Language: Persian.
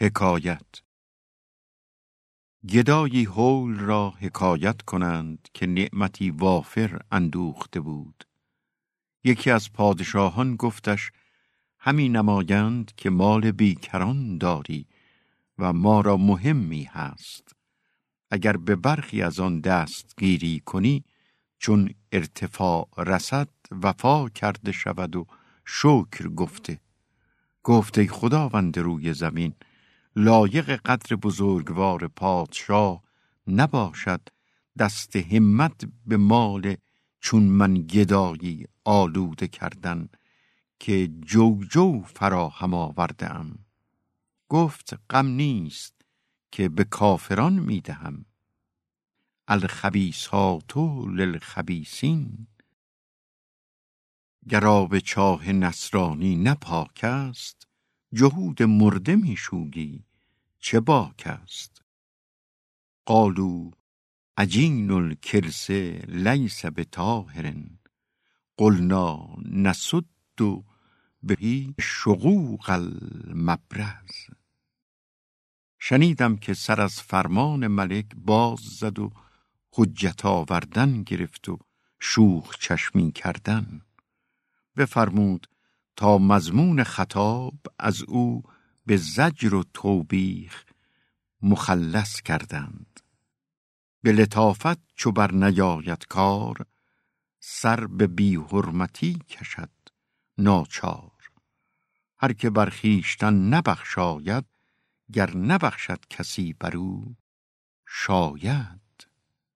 حکایت. گدایی حول را حکایت کنند که نعمتی وافر اندوخته بود. یکی از پادشاهان گفتش همی نمایند که مال بیکران داری و ما را مهمی هست. اگر به برخی از آن دستگیری کنی چون ارتفاع رسد وفا کرده شود و شکر گفته. گفته خداوند روی زمین لایق قدر بزرگوار پادشاه نباشد دست همت به مال چون من گدایی آلوده کردن که جو جو فراهم آورده ام گفت غم نیست که به کافران می‌دهم. الخبیثات للخبیثین. گر چاه نصرانی نپاک است. جهود مرده میشویی چه باک است؟ قالو عجین الکرس لیس بطاهر قلنا نسد بهی شقوق المبرز. شنیدم که سر از فرمان ملک باز زد و حجت آوردن گرفت و شوخ چشمی کردن. بفرمود تا مضمون خطاب از او به زجر و توبیخ مخلص کردند. به لطافت چو بر نیاید کار سر به بی حرمتی کشد ناچار. هر که بر خویشتن نبخشاید گر نبخشد کسی بر او شاید